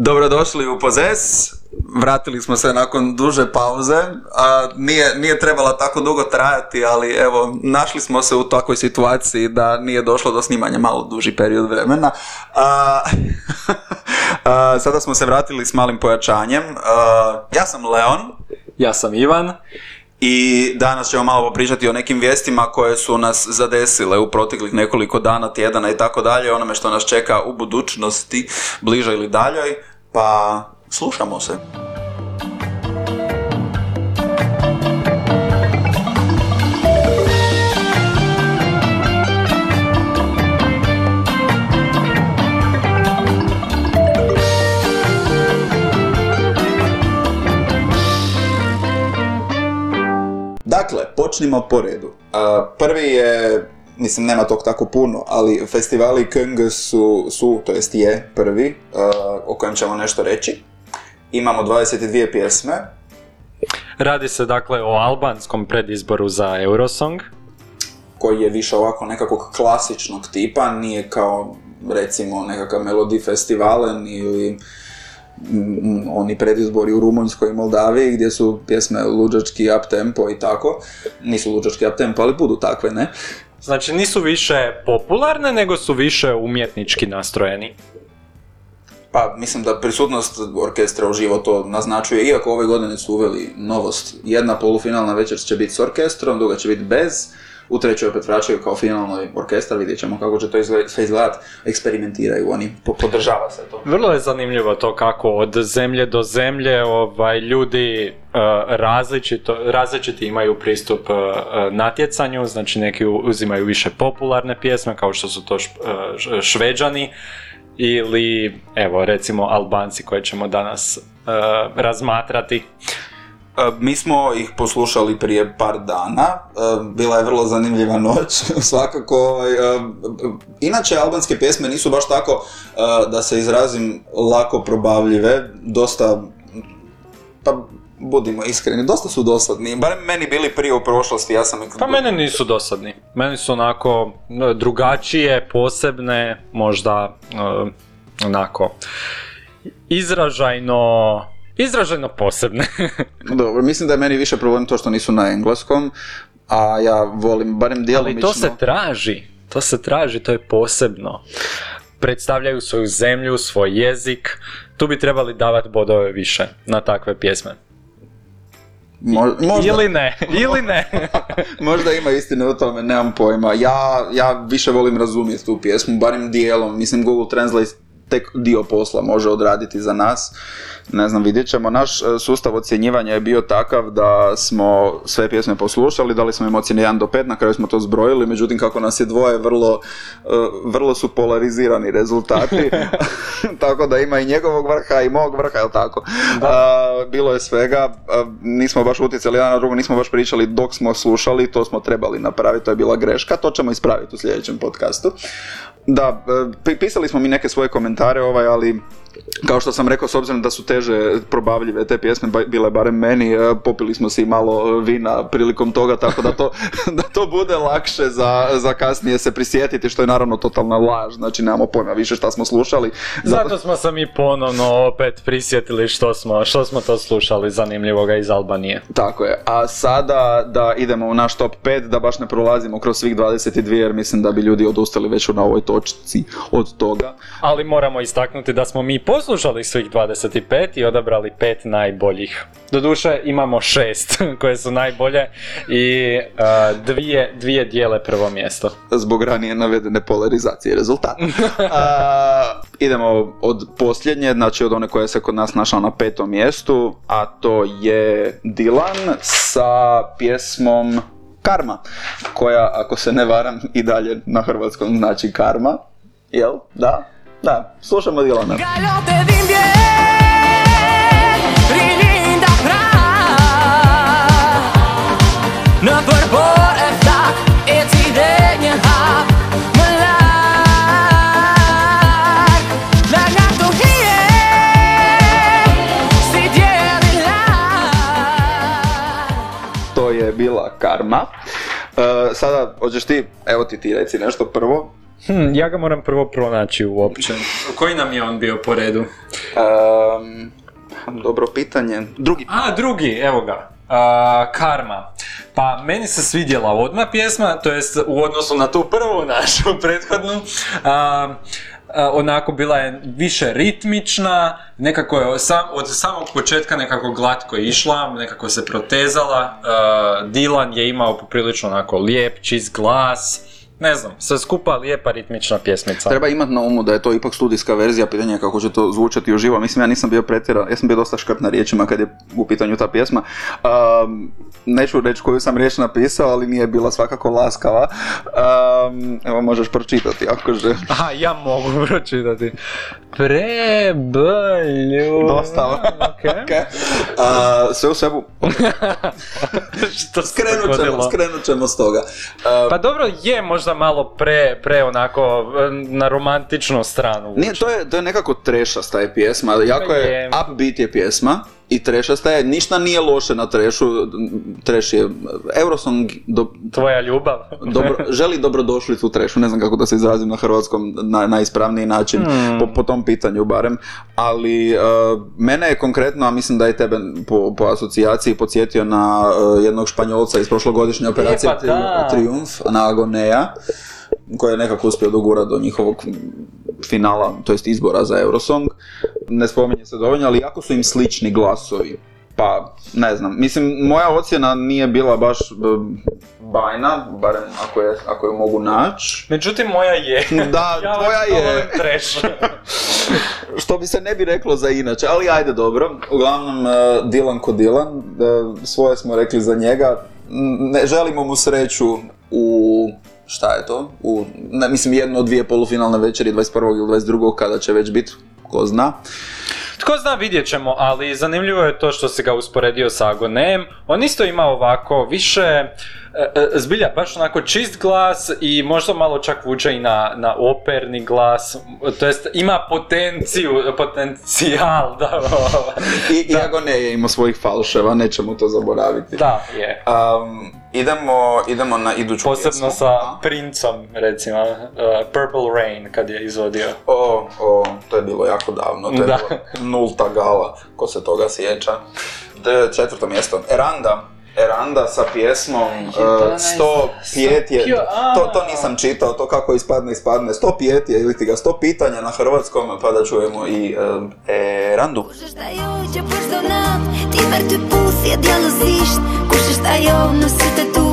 Dobrodošli u Pozes. Vratili smo se nakon duže pauze. A, nije, nije trebala tako dugo trajati, ali evo, našli smo se u takvoj situaciji da nije došlo do snimanja malo duži period vremena. A, a, sada smo se vratili s malim pojačanjem. Ja sam Leon. Ja sam Ivan. I danas ćemo malo popričati o nekim vijestima koje su nas zadesile u proteklih nekoliko dana, tjedana i tako dalje, onome što nas čeka u budućnosti, bližoj ili daljoj, pa slušamo se. Počnimo po redu. Prvi je, mislim nema tog tako puno, ali festivali Kung su, su to jest je prvi, o kojem ćemo nešto reći. Imamo 22 pjesme. Radi se dakle o albanskom predizboru za Eurosong. koji je više ovako nekakvog klasičnog tipa, nije kao recimo nekakav Melodi Festivalen ili oni predizbori u Rumunjskoj i Moldaviji gdje su pjesme luđački up tempo i tako. Nisu luđački up tempo, ali budu takve, ne? Znači nisu više popularne, nego su više umjetnički nastrojeni. Pa mislim da prisutnost orkestra uživo to naznačuje, iako ove godine su uveli novost. Jedna polufinalna večer će biti s orkestrom, druga će biti bez. U trećoj opet vraćaju kao finalni orkestar, vidjet ćemo kako će to izgled- sve izgledat. Eksperimentiraju oni, po- podržava se to. Vrlo je zanimljivo to kako od zemlje do zemlje ovaj, ljudi uh, različito, različiti imaju pristup uh, uh, natjecanju, znači neki uzimaju više popularne pjesme kao što su to š- uh, š- šveđani ili evo recimo Albanci koje ćemo danas uh, razmatrati. E, Mi smo ih poslušali prije par dana, e, bila je vrlo zanimljiva noć, svakako. ovaj, e, Inače, albanske pjesme nisu baš tako, da se izrazim, lako probavljive, dosta, pa budimo iskreni, dosta su dosadni, barem meni bili prije u prošlosti, ja sam. Pa mene nisu dosadni. Meni su onako drugačije, posebne, možda onako izražajno izražajno posebne. Dobro, mislim da je meni više problem to što nisu na engleskom, a ja volim barem Ali djelomično... to se traži. To se traži, to je posebno. Predstavljaju svoju zemlju, svoj jezik. Tu bi trebali davati bodove više na takve pjesme. Mo- možda, Ili ne, ili ne. možda ima istine u tome, nemam pojma. Ja, ja više volim razumjeti tu pjesmu, barem dijelom. Mislim, Google Translate tek dio posla može odraditi za nas. Ne znam, vidjet ćemo. Naš e, sustav ocjenjivanja je bio takav da smo sve pjesme poslušali, dali smo im ocjene 1 do 5, na kraju smo to zbrojili, međutim kako nas je dvoje, vrlo, e, vrlo su polarizirani rezultati. tako da ima i njegovog vrha i mog vrha, jel tako? A, bilo je svega, a, nismo baš utjecali jedan na drugo, nismo baš pričali dok smo slušali, to smo trebali napraviti, to je bila greška, to ćemo ispraviti u sljedećem podcastu. Da, e, pi- pisali smo mi neke svoje komentare ovaj, ali kao što sam rekao, s obzirom da su teže probavljive te pjesme, bile barem meni, e, popili smo si i malo vina prilikom toga, tako da to, da to bude lakše za, za kasnije se prisjetiti, što je naravno totalna laž, znači nemamo pojma više šta smo slušali. Zato smo se mi ponovno opet prisjetili što smo, što smo to slušali zanimljivoga iz Albanije. Tako je. A sada da idemo u naš top 5, da baš ne prolazimo kroz svih 22 jer mislim da bi ljudi odustali već na ovoj točci od toga. Ali moramo istaknuti da smo mi poslušali svih 25 i odabrali pet najboljih. Doduše imamo šest koje su najbolje i uh, dvije, dvije dijele prvo mjesto. Zbog ranije navedene polarizacije rezultata. A, idemo od posljednje, znači od one koja se kod nas našla na petom mjestu, a to je Dylan sa pjesmom Karma, koja, ako se ne varam, i dalje na hrvatskom znači Karma. Jel? Da? Da, slušamo lar To je bila Karma. E, sada, hoćeš ti, evo ti ti reci nešto prvo. Hm, ja ga moram prvo pronaći uopće. Koji nam je on bio po redu? Um, dobro pitanje. Drugi. A, drugi, evo ga. A, karma. Pa meni se svidjela odmah pjesma, to jest u odnosu na tu prvu našu prethodnu. A, onako bila je više ritmična, nekako je sam, od samog početka nekako glatko išla, nekako se protezala. A, Dylan je imao poprilično onako lijep, čist glas. Ne znam, sve skupa lijepa ritmična pjesmica. Treba imati na umu da je to ipak studijska verzija, pitanje je kako će to zvučati uživo. Mislim, ja nisam bio pretjeran, ja sam bio dosta škrt na riječima kad je u pitanju ta pjesma. Um, neću reći koju sam riječ napisao, ali nije bila svakako laskava. Um, evo, možeš pročitati ako želiš. Aha, ja mogu pročitati. Preblju. Dosta. Okej. Ok. Uh, sve u svebu, Što se skrenut ćemo, skrenut ćemo s toga. Uh, Pa dobro, je možda malo pre, pre onako e, na romantičnu stranu. Nije, to je, to je nekako trešasta je pjesma, jako je, je. upbeat je pjesma i trešasta je, ništa nije loše na trešu, treš je, Eurosong do, Tvoja ljubav. dobro, želi dobrodošlicu u trešu, ne znam kako da se izrazim na hrvatskom na, najispravniji način, Hmm. po, po tom pitanju barem, ali uh, mene je konkretno, a mislim da je tebe po, po asocijaciji podsjetio na uh, jednog španjolca iz prošlogodišnje operacije pa da. Triumf, na Agonea, koji je nekako uspio dogurati do njihovog finala, to jest izbora za Eurosong. Ne spominje se dovoljno, ali jako su im slični glasovi. Pa, ne znam, mislim, moja ocjena nije bila baš e, bajna, barem ako je, ako je mogu naći. Međutim, moja je. Da, ja tvoja je. Što bi se ne bi reklo za inače, ali ajde dobro. Uglavnom, e, Dylan ko Dylan, e, svoje smo rekli za njega. Ne želimo mu sreću u šta je to? U, ne, mislim, jedno od dvije polufinalne večeri, 21. ili 22. kada će već biti, ko zna. Tko zna, vidjet ćemo, ali zanimljivo je to što si ga usporedio sa Agonem. On isto ima ovako više, e, e, zbilja, baš onako čist glas i možda malo čak vuče i na, na operni glas. To jest, ima potenciju, potencijal da... I, iako ne je imao svojih falševa, nećemo to zaboraviti. Da, je. Um, idemo, idemo na iduću Posebno pjesmu. sa Princom, recimo, uh, Purple Rain kad je izvodio. O, o, to je bilo jako davno, to je Da. bilo nulta gala, ko se toga sjeća. Četvrto mjesto, Eranda. Eranda sa pjesmom uh, 105 je, to, to nisam čitao, to kako ispadne, ispadne, 105 je ili ti ga 100 pitanja na hrvatskom, pa da čujemo i uh, Erandu. Kushës ta jo që për çdo nat Ti ver ty puthje djallëzisht Kush është ajo në sytë e tu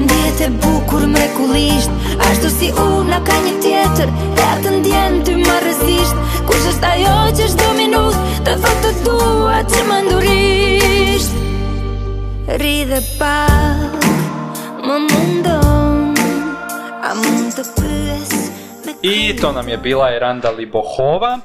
Ndjehet e bukur mrekullisht Ashtu si unë ka një tjetër Ja të ndjen ty rësisht Kush është ajo që çdo minut Të Ri dhe pak Më mundon A mund të pyes me I to nam je bila Eranda Libohova.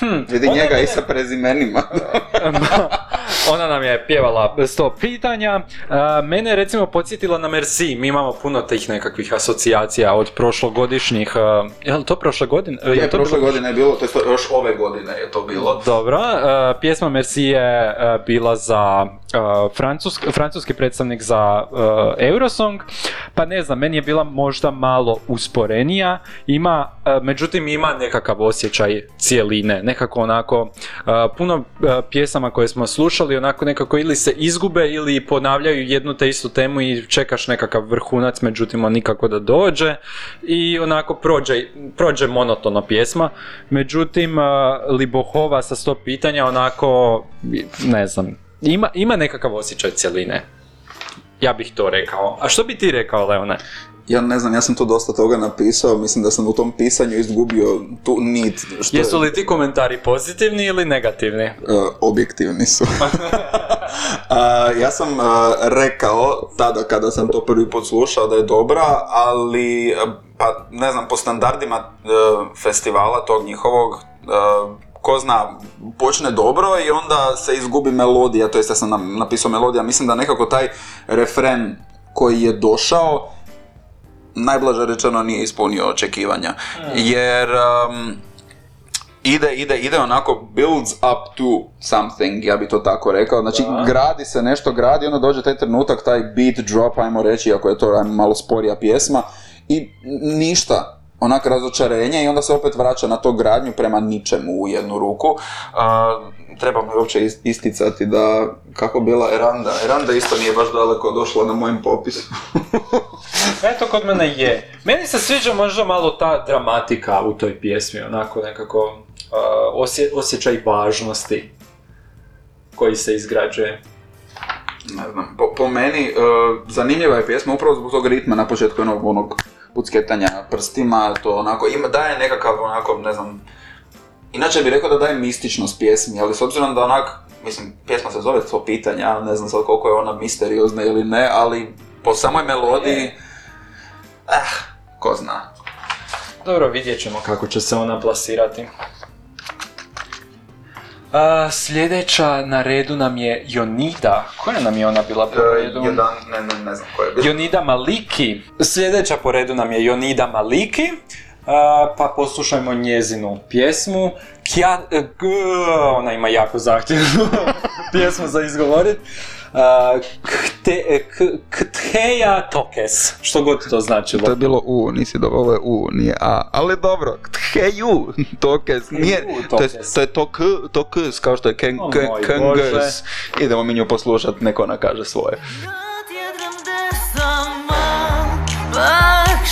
Hm, Vidi njega je- i sa prezimenima. Ona nam je pjevala sto pitanja. E, Mene je recimo podsjetila na Merci. Mi imamo puno tih nekakvih asocijacija od prošlogodišnjih. e, Je li to prošle godine? E, Je, jel to prošle bilo- godine je bilo, to je još ove godine je to bilo. Dobro, pjesma Merci je bila za e, francusk- francuski predstavnik za Eurosong, pa ne znam, meni je bila možda malo usporenija, ima, međutim ima nekakav osjećaj cijeline, nekako onako, puno pjesama koje smo slušali onako nekako ili se izgube ili ponavljaju jednu te istu temu i čekaš nekakav vrhunac, međutim on nikako da dođe i onako prođe, prođe monotono pjesma, međutim Libohova sa sto pitanja onako, ne znam, ima, ima nekakav osjećaj cjeline. Ja bih to rekao. A što bi ti rekao, Leone? Ja ne znam, ja sam tu dosta toga napisao, mislim da sam u tom pisanju izgubio tu nit. Što Jesu je, li ti komentari pozitivni ili negativni? e, objektivni su. Ja sam e, rekao tada kada sam to prvi put slušao da je dobra, ali e, pa ne znam, po standardima festivala tog njihovog ko zna, počne dobro i onda se izgubi melodija, to jest ja sam napisao melodija, mislim da nekako taj refren koji je došao najblaže rečeno nije ispunio očekivanja. Jer um, ide, ide, ide onako builds up to something, ja bi to tako rekao. Znači, gradi se nešto, gradi, onda dođe taj trenutak, taj beat drop, ajmo reći, ako je to ajmo malo sporija pjesma, i ništa. onak razočarenje i onda se opet vraća na to gradnju prema ničemu u jednu ruku. A, treba mi uopće is- isticati da kako bila Eranda. Eranda isto nije baš daleko došla na mojem popisu. Eto, kod mene je. Meni se sviđa možda malo ta dramatika u toj pjesmi, onako nekako uh, osje- osjećaj važnosti koji se izgrađuje. ne znam, po, meni uh, zanimljiva je pjesma upravo zbog tog ritma na početku onog, onog pucketanja prstima, to onako, ima, daje nekakav onako, ne znam, inače bih rekao da daje mističnost pjesmi, ali s obzirom da onak, mislim, pjesma se zove to pitanja, ne znam sad koliko je ona misteriozna ili ne, ali po samoj melodiji, eh, ko zna. Dobro, vidjet ćemo kako će se ona plasirati. A, sljedeća na redu nam je Jonida. Koja nam je ona bila po redu? E, jedan, ne, ne, ne znam ko je bio. Jonida Maliki. Sljedeća po redu nam je Jonida Maliki. A, pa poslušajmo njezinu pjesmu. Kja, e, g, ona ima jako zahtjevnu pjesmu za izgovorit. Kte, e, k, Ktheja Tokes. Što god to značilo. To je bilo U, nisi do ovo je U, nije A, ali dobro, heju, tokes, nije, to je, to je tok, tokes, kao što je ken, O ken, moj kenges. Bože. Idemo mi nju poslušat, neko ona kaže svoje. Kad jednom gde sam baš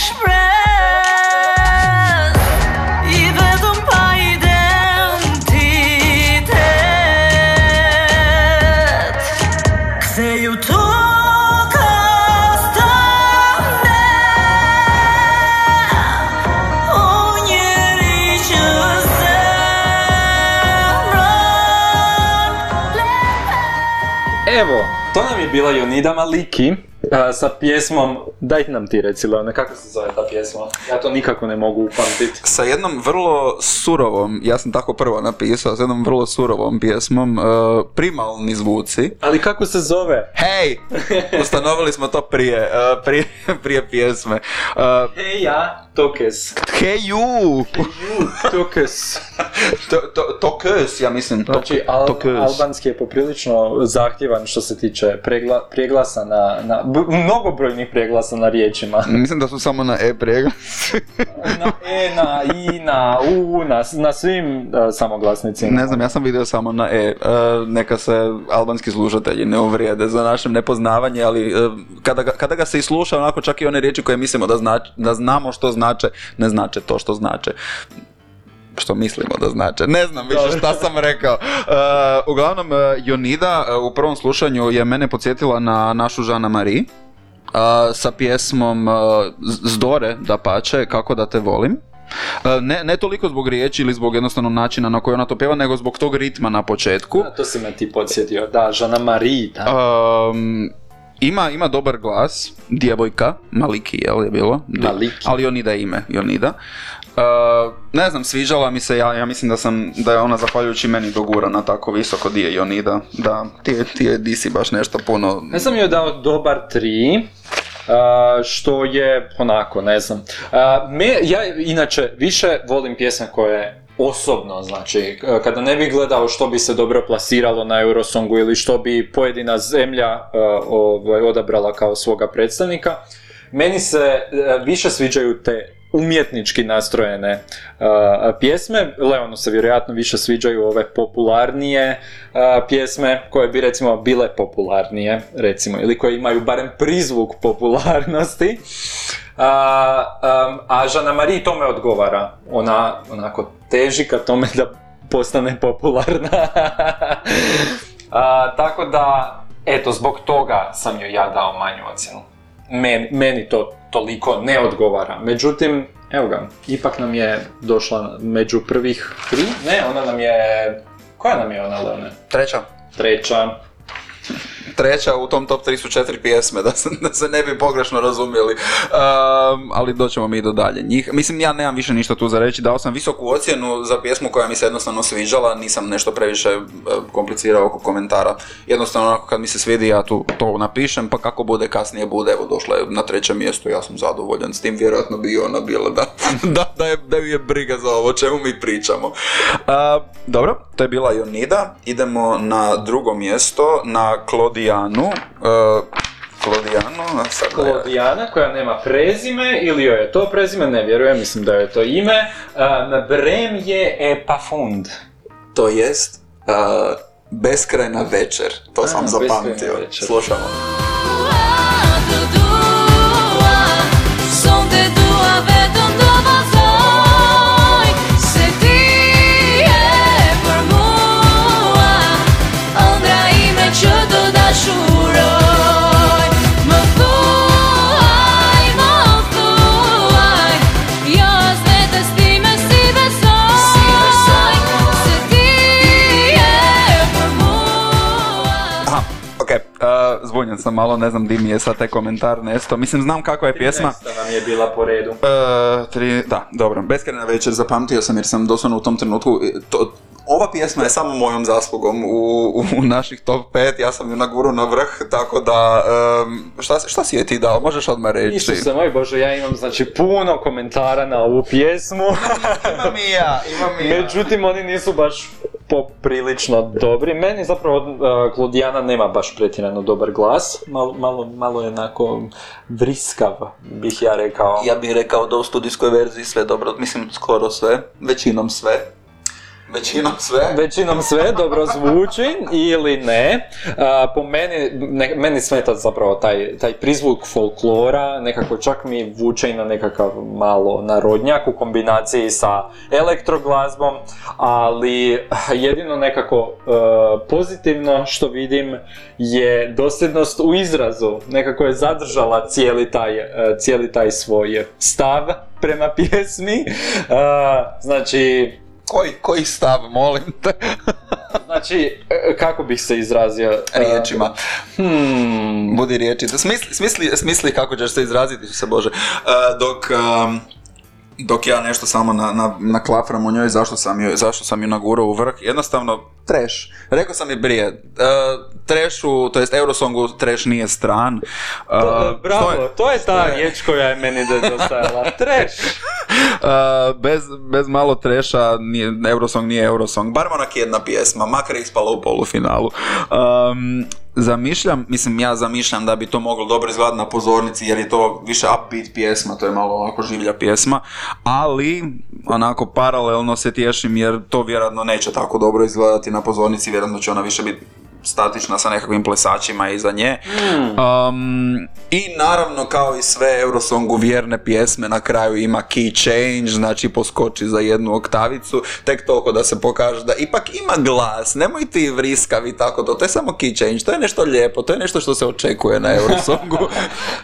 bila Jonida Maliki a, sa pjesmom, daj nam ti reci Leone, kako se zove ta pjesma? Ja to nikako ne mogu upamtiti. Sa jednom vrlo surovom, ja sam tako prvo napisao, s jednom vrlo surovom pjesmom, uh, primalni zvuci. Ali kako se zove? Hej! Ustanovili smo to prije, uh, prije, prije pjesme. Uh, Hej ja, Tokes. heju! Tokes. To, to, tokes, ja mislim. tok- Znači, al- tokes. albanski je poprilično zahtjevan što se tiče pregla, prijeglasa na, na b- mnogobrojnih prijeglasa na riječima. Mislim da su samo na E prega. na E, na I, na U, na, na svim uh, samoglasnicima. Ne znam, ja sam vidio samo na E. E, neka se albanski slušatelji ne uvrijede za našem nepoznavanje, ali e, kada, ga, kada ga se i sluša, onako čak i one riječi koje mislimo da, znač, da znamo što znače, ne znače to što znače. Što mislimo da znače. Ne znam više šta sam rekao. E, uglavnom, e, Jonida e, u prvom slušanju je mene podsjetila na našu Žana Marie. a, sa pjesmom uh, Zdore, da pače, kako da te volim. Ne, ne toliko zbog riječi ili zbog jednostavno načina na koji ona to pjeva, nego zbog tog ritma na početku. Da, to si me ti podsjetio, da, Žana Marie, da. Um, ima, ima dobar glas, djevojka, Maliki, jel je bilo? Maliki. Ali Jonida ime, Jonida. Uh, ne znam, sviđala mi se, ja, ja mislim da sam, da je ona zahvaljujući meni dogurana tako visoko di je Jonida, da ti je, ti je, di si baš nešto puno... Ja sam joj dao dobar 3, a, što je onako, ne znam. A, me, ja inače više volim pjesme koje osobno, znači, kada ne bi gledao što bi se dobro plasiralo na Eurosongu ili što bi pojedina zemlja a, ovaj, odabrala kao svoga predstavnika, meni se e, više sviđaju te umjetnički nastrojene a, pjesme. Leonu se vjerojatno više sviđaju ove popularnije pjesme koje bi recimo bile popularnije, recimo, ili koje imaju barem prizvuk popularnosti. A, a Žana Marie tome odgovara. Ona onako teži ka tome da postane popularna. A, tako da, eto, zbog toga sam joj ja dao manju ocjenu. Meni, meni to toliko ne odgovara. Međutim, evo ga, ipak nam je došla među prvih tri. Ne, ona nam je... Koja nam je ona, Leone? Treća. Treća. Treća u tom top 3 su četiri pjesme, da se, da se ne bi pogrešno razumjeli. Um, ali doćemo mi do dalje njih. Mislim, ja nemam više ništa tu za reći. Dao sam visoku ocjenu za pjesmu koja mi se jednostavno sviđala. Nisam nešto previše e, komplicirao oko komentara. Jednostavno, onako kad mi se svidi, ja tu to napišem, pa kako bude kasnije bude. Evo, došla je na treće mjesto, ja sam zadovoljan s tim. Vjerojatno bi ona bila da, da, da, je, da je briga za ovo, čemu mi pričamo. Uh, dobro, to je bila Jonida. Idemo na drugo mjesto, na Klodijanu. Uh, Claudiano, a sad Klodijana koja nema prezime ili joj je to prezime, ne vjerujem, mislim da joj je to ime. Um, Brem je Epafund. To jest uh, beskrajna večer. To sam zapamtio. Slušamo. Zbunjen sam malo, ne znam di mi je sad taj komentar nesto. Mislim, znam kakva je pjesma. Nam je bila po redu. Uh, tri, da, dobro. Beskrajna večer zapamtio sam jer sam doslovno u tom trenutku... e, To, ova pjesma je samo mojom zaslugom u, u naših top 5, ja sam ju nagurao na vrh, tako da... Um, šta, šta si je ti dao? Možeš odmah reći. Isuse moj Bože, ja imam znači puno komentara na ovu pjesmu. imam i ja, imam i ja. Međutim, oni nisu baš poprilično dobri. Meni zapravo uh, nema baš pretjerano dobar glas. Malo, malo, malo je onako vriskav, bih ja rekao. Ja bih rekao da u studijskoj verziji sve dobro, mislim skoro sve, većinom sve. Većinom sve. Većinom sve dobro zvuči ili ne. Po meni, ne, meni smeta zapravo taj, taj prizvuk folklora, nekako čak mi vuče i na nekakav malo narodnjak u kombinaciji sa elektroglazbom, ali jedino nekako e, pozitivno što vidim je dosljednost u izrazu. Nekako je zadržala cijeli taj, e, cijeli taj svoj stav prema pjesmi. A, znači, Koji, koji stav, molim te? Znači, e, kako bih se izrazio? E, Riječima. Hmm, Budi riječi. Smisli, smisli, smisli kako ćeš se izraziti, se Bože. E, dok, um, dok ja nešto samo na, na, naklafram o njoj, zašto sam ju, zašto sam ju nagurao u vrh, jednostavno, trash. Rekao sam i prije, uh, trashu, to jest Eurosongu, trash nije stran. Uh, to- bravo, što je- to je ta je- riječ koja je meni nedostajala. Trash! Bez, bez malo treša nije, Eurosong nije Eurosong, bar onak jedna pjesma, makar je ispala u polufinalu. Um, zamišljam, mislim ja zamišljam da bi to moglo dobro izgledati na pozornici jer je to više upbeat pjesma, to je malo ovako življa pjesma, ali onako paralelno se tješim jer to vjerojatno neće tako dobro izgledati na pozornici, vjerojatno će ona više biti statična sa nekakvim plesačima iza nje. Um, I naravno kao i sve Eurosongu vjerne pjesme na kraju ima key change, znači poskoči za jednu oktavicu, tek toliko da se pokaže da ipak ima glas, nemoj ti vriskavi tako to, to je samo key change, to je nešto lijepo, to je nešto što se očekuje na Eurosongu.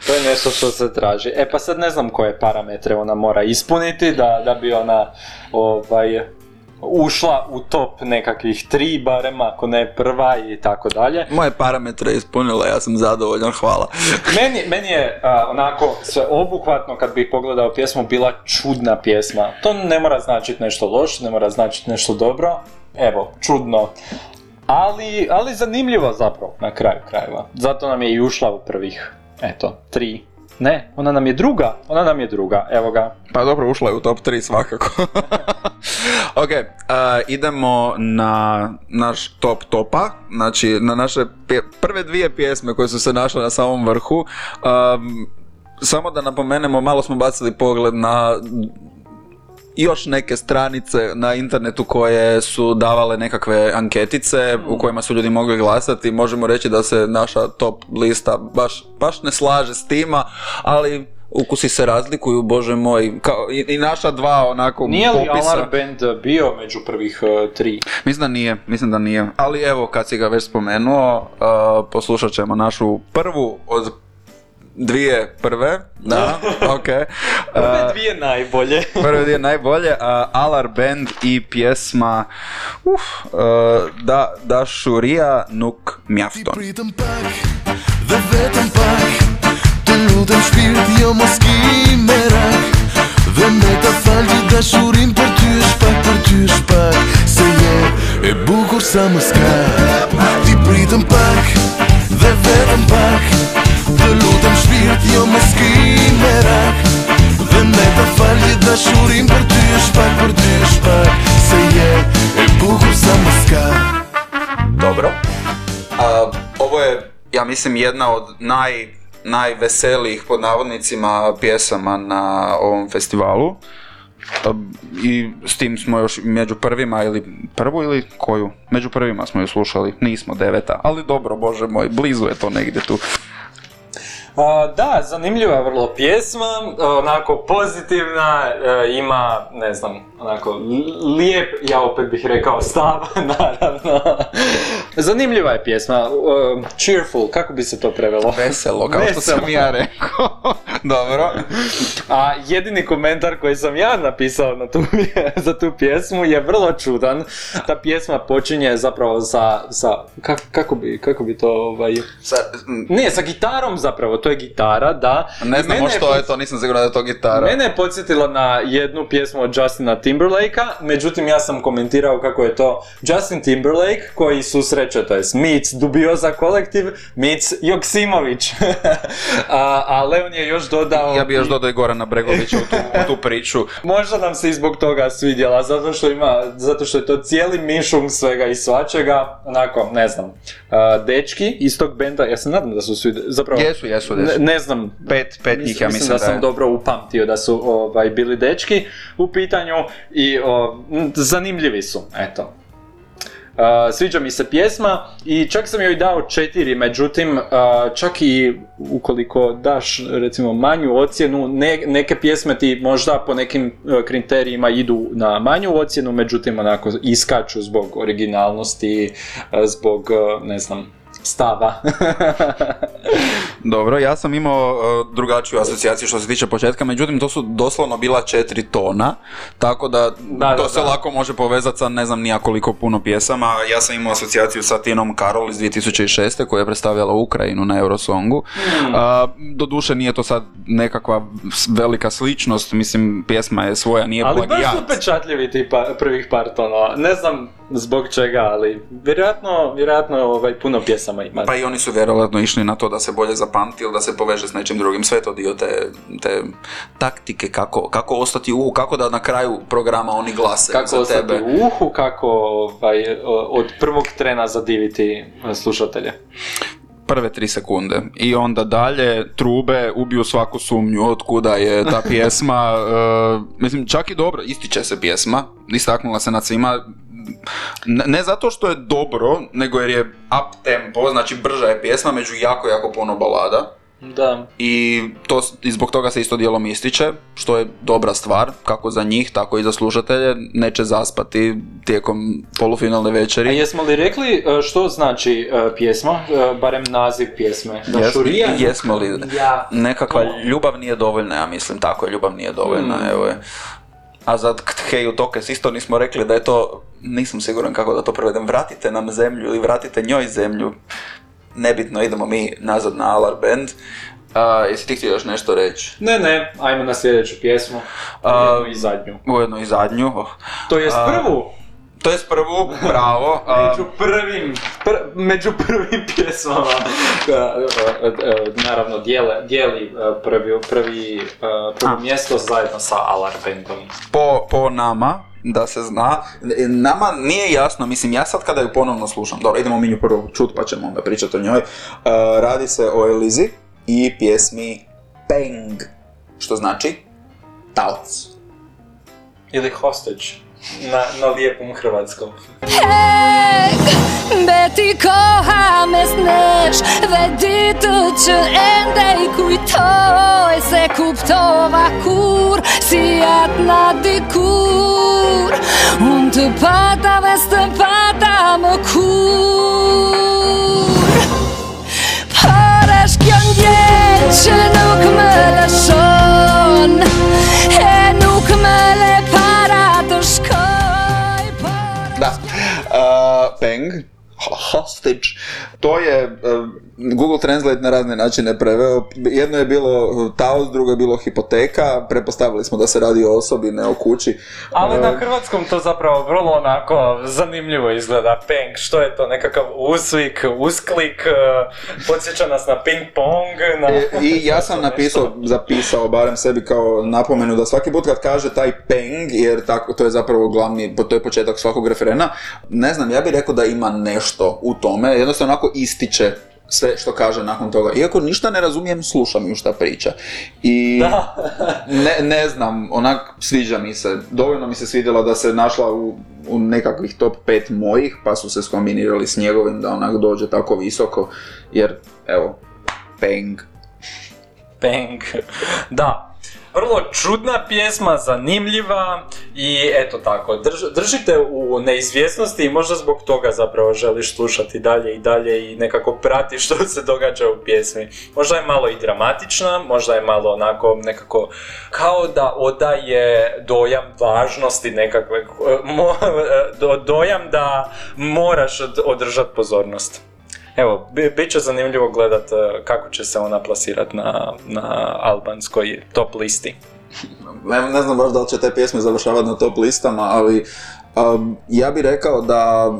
To je nešto što se traži. E pa sad ne znam koje parametre ona mora ispuniti da, da bi ona ovaj, ušla u top nekakvih tri barem, ako ne prva i tako dalje. Moje parametre ispunila, ja sam zadovoljan, hvala. Meni, meni je a, onako sve obuhvatno kad bih pogledao pjesmu bila čudna pjesma. To ne mora značiti nešto loše, ne mora značiti nešto dobro. Evo, čudno. Ali, ali zanimljivo zapravo na kraju krajeva. Zato nam je i ušla u prvih, eto, tri. Ne, ona nam je druga, ona nam je druga, evo ga. Pa dobro, ušla je u top 3 svakako. ok, a, idemo na naš top topa, znači na naše pje- prve dvije pjesme koje su se našle na samom vrhu. Am, samo da napomenemo, malo smo bacili pogled na još neke stranice na internetu koje su davale nekakve anketice u kojima su ljudi mogli glasati. Možemo reći da se naša top lista baš, baš ne slaže s tima, ali ukusi se razlikuju, bože moj. Kao, i, i naša dva onako Nije li popisa. Alarm Band bio među prvih uh, tri? Mislim da nije, mislim da nije. Ali evo, kad si ga već spomenuo, uh, poslušat ćemo našu prvu od dvije prve. Da, ok. Prve Uh, dvije najbolje. Prvi dio najbolje, a Alar Band i pjesma uf, uh, da, da Šurija Nuk Ti Mjafton. pritëm pak dhe vetëm pak Të lutem shpirt jo mos ki merak Dhe me ta fal gjithë dashurin për ty është pak, për ty është pak Se je e bukur sa më s'ka Ti pritëm pak dhe vetëm pak Të lutem shpirt jo mos ki merak Dhe me ta fal gjithë dashurin për ty është pak, për ty është pak Se je e bukur sa më s'ka Dobro. A, ovo je, ja mislim, jedna od naj najveselijih pod navodnicima pjesama na ovom festivalu. I s tim smo još među prvima ili prvu ili koju? Među prvima smo ju slušali, nismo deveta, ali dobro, bože moj, blizu je to negdje tu. A, da, zanimljiva je vrlo pjesma, onako pozitivna, e, ima, ne znam, onako li- lijep, ja opet bih rekao stav, naravno. Zanimljiva je pjesma, e, cheerful, kako bi se to prevelo? Veselo, kao što Veselo. sam ja rekao. dobro. A jedini komentar koji sam ja napisao na tu, za tu pjesmu je vrlo čudan. Ta pjesma počinje zapravo sa, sa kako, kako, bi, kako bi to ovaj... Sa, Ne, sa gitarom zapravo, to je gitara, da. ne znamo što je to, nisam siguran da je to gitara. Mene je podsjetila na jednu pjesmu od Justina Timberlakea, međutim ja sam komentirao kako je to Justin Timberlake koji susreće, to jest meets Dubioza kolektiv, meets Joksimović. a, a Leon je još dodao... Ja bi još dodao i Gorana Bregovića u tu, u tu priču. Možda nam se i zbog toga svidjela, zato što ima, zato što je to cijeli mišum svega i svačega, onako, ne znam, dečki iz tog benda, ja se nadam da su svi, zapravo, Jesu, jesu, ne, ne znam, Pet, pet njih, ja mislim da, da sam dobro upamtio da su ovaj, bili dečki u pitanju i o, zanimljivi su, eto. Uh, sviđa mi se pjesma i čak sam joj dao četiri, međutim, uh, čak i ukoliko daš recimo manju ocjenu, ne- neke pjesme ti možda po nekim uh, kriterijima idu na manju ocjenu, međutim onako iskaču zbog originalnosti, uh, zbog, uh, ne znam, stava. Dobro, ja sam imao uh, drugačiju asocijaciju što se tiče početka, međutim to su doslovno bila četiri tona, tako da, Da, to da, se da. lako može povezati sa ne znam nija koliko puno pjesama. Ja sam imao asocijaciju sa Tinom Karol iz 2006. koja je predstavljala Ukrajinu na Eurosongu. Hmm. A, doduše nije to sad nekakva velika sličnost, mislim pjesma je svoja, nije Ali baš plagijat. su pečatljivi ti pa, prvih par tonova. Ne znam zbog čega, ali vjerojatno, vjerojatno ovaj, puno pjesama ima. Pa i oni su vjerojatno išli na to da se bolje zapamti ili da se poveže s nečim drugim. Sve to dio te, te taktike kako, kako ostati u uhu, kako da na kraju programa oni glase kako za ostati tebe. u uhu, kako ovaj, od prvog trena zadiviti e, slušatelje. Prve tri sekunde. I onda dalje trube ubiju svaku sumnju od kuda je ta pjesma. e, mislim, čak i dobro, ističe se pjesma, istaknula se nad svima. Ne, zato što je dobro, nego jer je up tempo, znači brža je pjesma, među jako, jako puno balada. Da. I, to, I zbog toga se isto dijelom ističe, što je dobra stvar, kako za njih, tako i za slušatelje. Neće zaspati tijekom polufinalne A večeri. jesmo li rekli e, što znači e, pjesma, E, barem naziv pjesme? Da Jes- jesmo li? Ja. Nekakva ljubav nije dovoljna, ja mislim, tako je, ljubav nije dovoljna, Hmm. evo je. A za Heju Tokes isto nismo rekli da je to, nisam siguran kako da to prevedem, vratite nam zemlju ili vratite njoj zemlju. Nebitno, idemo mi nazad na Alar Band. A, jesi ti htio još nešto reći? Ne, ne, ajmo na sljedeću pjesmu. A, Jednu i zadnju. Ujedno i zadnju. Oh. To jest prvu. To je prvu, bravo. Među prvim, pr- među prvim pjesmama, e, e, naravno dijele, dijeli e, prvi, prvi, prvo mjesto zajedno sa Alar Bandom. po, po nama, da se zna, e, nama nije jasno, mislim ja sad kada ju ponovno slušam, dobro idemo mi nju prvo čut pa ćemo onda pričati o njoj, E, radi se o Elizi i pjesmi Peng, što znači taoc. Ili Hostage, na, na lijepom hrvatskom. Hek, beti koha mes nesh dhe ditët që ende i kujtoj se kuptova kur si atë na dikur unë të pata dhe së të pata më kur je e, Google Translate na razne načine preveo. Jedno je bilo taoc, drugo je bilo hipoteka, pretpostavili smo da se radi o osobi, ne o kući. Ali E, na hrvatskom to zapravo vrlo onako zanimljivo izgleda. Peng, što je to? Nekakav uzvik, usklik, e, podsjeća nas na ping pong, na... E, I ja sam napisao, zapisao barem sebi kao napomenu da svaki put kad kaže taj peng, jer tako, to je zapravo glavni, to je početak svakog referena, ne znam, ja bih rekao da ima nešto u tome, jednostavno onako ističe sve što kaže nakon toga. Iako ništa ne razumijem, slušam ju šta priča. I ne, ne znam, onak sviđa mi se. Dovoljno mi se svidjela da se našla u, u nekakvih top 5 mojih, pa su se skombinirali s njegovim da onak dođe tako visoko, jer evo, peng. Bang. Da. Vrlo čudna pjesma, zanimljiva i eto tako, drž- držite u neizvjesnosti i možda zbog toga zapravo želiš slušati dalje i dalje i nekako pratiš što se događa u pjesmi. Možda je malo i dramatična, možda je malo onako nekako kao da odaje dojam važnosti nekakve, mo- do- dojam da moraš od- održati pozornost. Evo, bi, bit će zanimljivo gledat eh, kako će se ona plasirat na, na albanskoj top listi. Ne, ne znam baš da li će te pjesme završavati na top listama, ali um, ja bih rekao da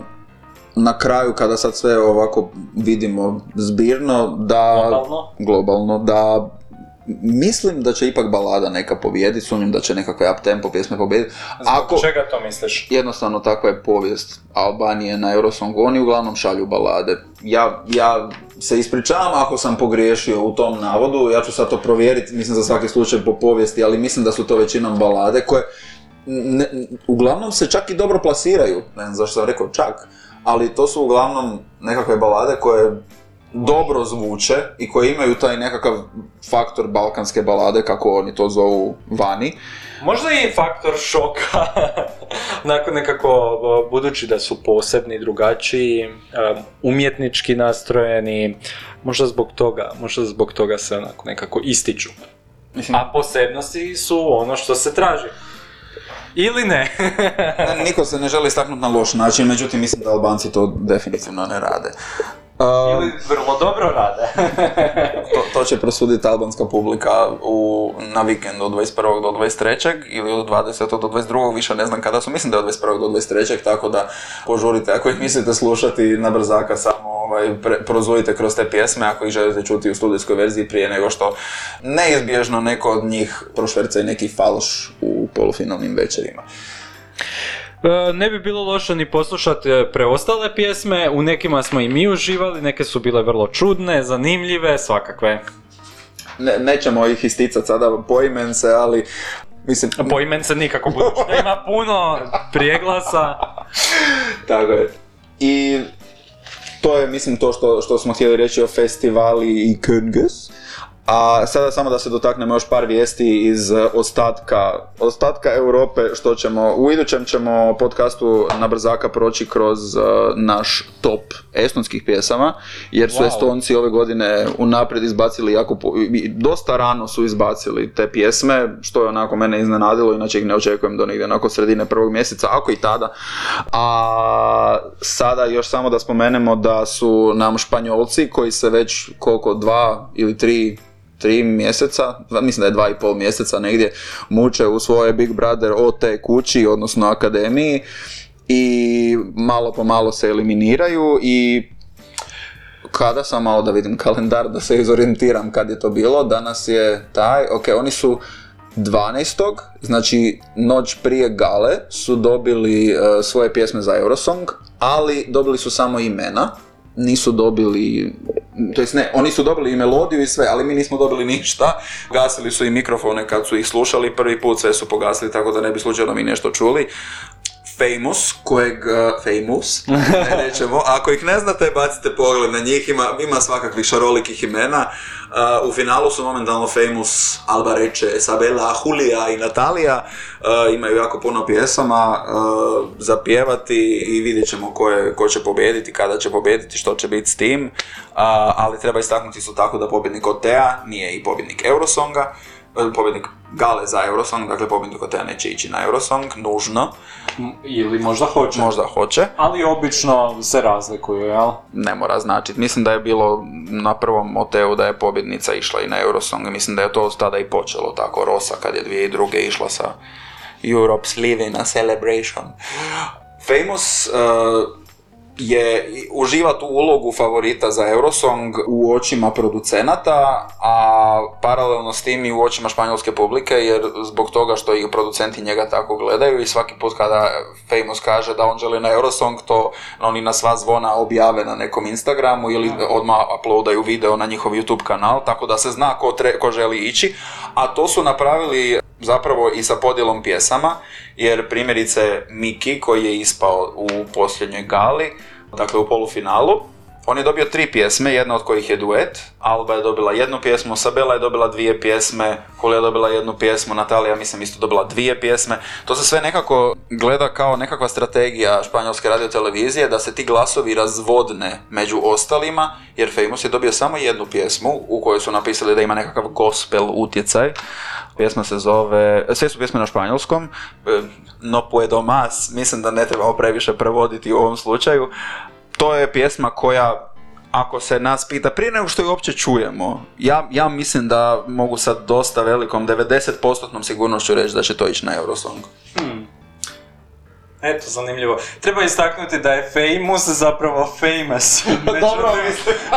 na kraju kada sad sve ovako vidimo zbirno da Globalno? globalno da mislim da će ipak balada neka pobijediti, sumnjam da će nekakve up tempo pjesme pobijediti. Ako čega to misliš? jednostavno takva je povijest Albanije na Eurosongu, oni uglavnom šalju balade. Ja, ja se ispričavam ako sam pogriješio u tom navodu, ja ću sad to provjeriti, mislim za svaki slučaj po povijesti, ali mislim da su to većinom balade koje ne, uglavnom se čak i dobro plasiraju, ne znam zašto sam rekao čak, ali to su uglavnom nekakve balade koje dobro zvuče i koje imaju taj nekakav faktor balkanske balade, kako oni to zovu vani. Možda i faktor šoka, nakon nekako, budući da su posebni, drugačiji, um, umjetnički nastrojeni, možda zbog toga, možda zbog toga se onako nekako ističu. Mislim, A posebnosti su ono što se traži. Ili ne? Ne, Niko se ne želi istaknuti na loš način, međutim mislim da Albanci to definitivno ne rade. Uh, Ili vrlo dobro rade. to, to će prosuditi albanska publika u, na vikendu od 21. do 23. ili od 20. do 22. više ne znam kada su, mislim da je od 21. do 23. tako da požurite ako ih mislite slušati na brzaka samo ovaj, pre, prozujte kroz te pjesme ako ih želite čuti u studijskoj verziji prije nego što neizbježno neko od njih prošverca i neki falš u polufinalnim večerima. E, Ne bi bilo loše ni poslušati e, preostale pjesme, u nekima smo i mi uživali, neke su bile vrlo čudne, zanimljive, svakakve. Ne, nećemo ih isticati sada poimence, ali mislim... Poimence nikako, budući da ima puno prijeglasa. Tako je. I to je, mislim, to što, što smo htjeli reći o festivali i Könges. A sada samo da se dotaknemo još par vijesti iz eh, ostatka, ostatka Europe, što ćemo, u idućem ćemo podcastu na brzaka proći kroz eh, naš top estonskih pjesama, jer su Wow. Estonci ove godine unaprijed izbacili jako, i dosta rano su izbacili te pjesme, što je onako mene iznenadilo, inače ih ne očekujem do negdje nakon sredine prvog mjeseca, ako i tada. A sada još samo da spomenemo da su nam Španjolci koji se već koliko dva ili tri tri mjeseca, mislim da je dva i pol mjeseca negdje, muče u svoje Big Brother OT kući, odnosno akademiji i malo po malo se eliminiraju i kada sam malo da vidim kalendar, da se izorientiram kad je to bilo, danas je taj, ok, oni su 12. znači noć prije gale su dobili e, svoje pjesme za Eurosong, ali dobili su samo imena, nisu dobili, to jest ne, oni su dobili i melodiju i sve, ali mi nismo dobili ništa. Gasili su i mikrofone kad su ih slušali prvi put, sve su pogasili tako da ne bi slučajno mi nešto čuli. Famous, kojeg, uh, Famous, ne nećemo, ako ih ne znate, bacite pogled na njih, ima, ima svakakvih šarolikih imena. Uh, u finalu su momentalno Famous Alba Reče, Sabela, Julia i Natalija, Uh, imaju jako puno pjesama uh, za pjevati i vidjet ćemo ko, je, ko će pobijediti, kada će pobijediti, što će biti s tim, Uh, ali treba istaknuti su tako da pobjednik OT-a nije i pobjednik Eurosonga, uh, pobjednik Gale za Eurosong, dakle pobjednik OT-a neće ići na Eurosong, nužno, Ili možda hoće. možda hoće, Ali obično se razlikuju, jel? ne mora značiti. Mislim da je bilo na prvom OT-u da je pobjednica išla i na Eurosong, mislim da je to tada i počelo tako, Rosa kad je 2002. išla sa Europe's Living a Celebration. Famous uh, je uživa tu ulogu favorita za Eurosong u očima producenata, a paralelno s tim i u očima španjolske publike, jer zbog toga što i producenti njega tako gledaju i svaki put kada Famous kaže da on želi na Eurosong, to oni na sva zvona objave na nekom Instagramu ili odmah uploadaju video na njihov YouTube kanal, tako da se zna ko, tre, ko želi ići, a to su napravili zapravo i sa podjelom pjesama, jer primjerice Miki koji je ispao u posljednjoj gali, dakle u polufinalu, on je dobio tri pjesme, jedna od kojih je duet. Alba je dobila jednu pjesmu, Sabela je dobila dvije pjesme, Julija je dobila jednu pjesmu, Natalija mislim isto dobila dvije pjesme. To se sve nekako gleda kao nekakva strategija španjolske radiotelevizije da se ti glasovi razvodne među ostalima, jer Famous je dobio samo jednu pjesmu u kojoj su napisali da ima nekakav gospel utjecaj. Pjesma se zove, sve su pjesme na španjolskom, e, no puedo más, mislim da ne trebamo previše prevoditi u ovom slučaju. To je pjesma koja, ako se nas pita, prije nego što ju uopće čujemo, ja, ja mislim da mogu sa dosta velikom, 90% sigurnošću reći da će to ići na Eurosong. Eto, zanimljivo. Treba istaknuti da je famous zapravo famous. Dobro,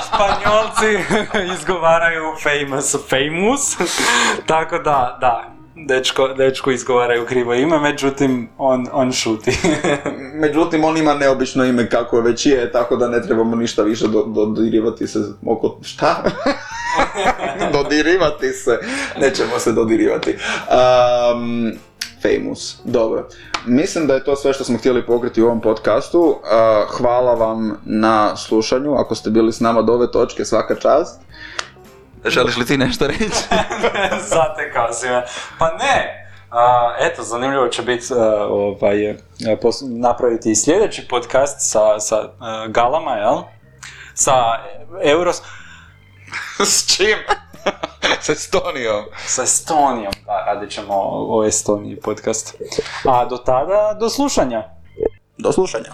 Španjolci izgovaraju famous famous. Tako da, da, dečko, dečko izgovaraju krivo ime, međutim, on, on šuti. Međutim, on ima neobično ime kako već je, tako da ne trebamo ništa više do, dodirivati se oko... Šta? dodirivati se. Nećemo se dodirivati. Um, famous. Dobro. Mislim da je to sve što smo htjeli pokriti u ovom podcastu. Uh, hvala vam na slušanju. Ako ste bili s nama do ove točke, svaka čast. Želiš li ti nešto reći? Zatekao si me. Pa ne, a, eto, zanimljivo će biti ovaj, napraviti i sljedeći podcast sa, sa a, galama, jel? Sa Euros... S čim? S Estonijom. Sa Estonijom, da, radit ćemo o Estoniji podcast. A do tada, do slušanja. Do slušanja.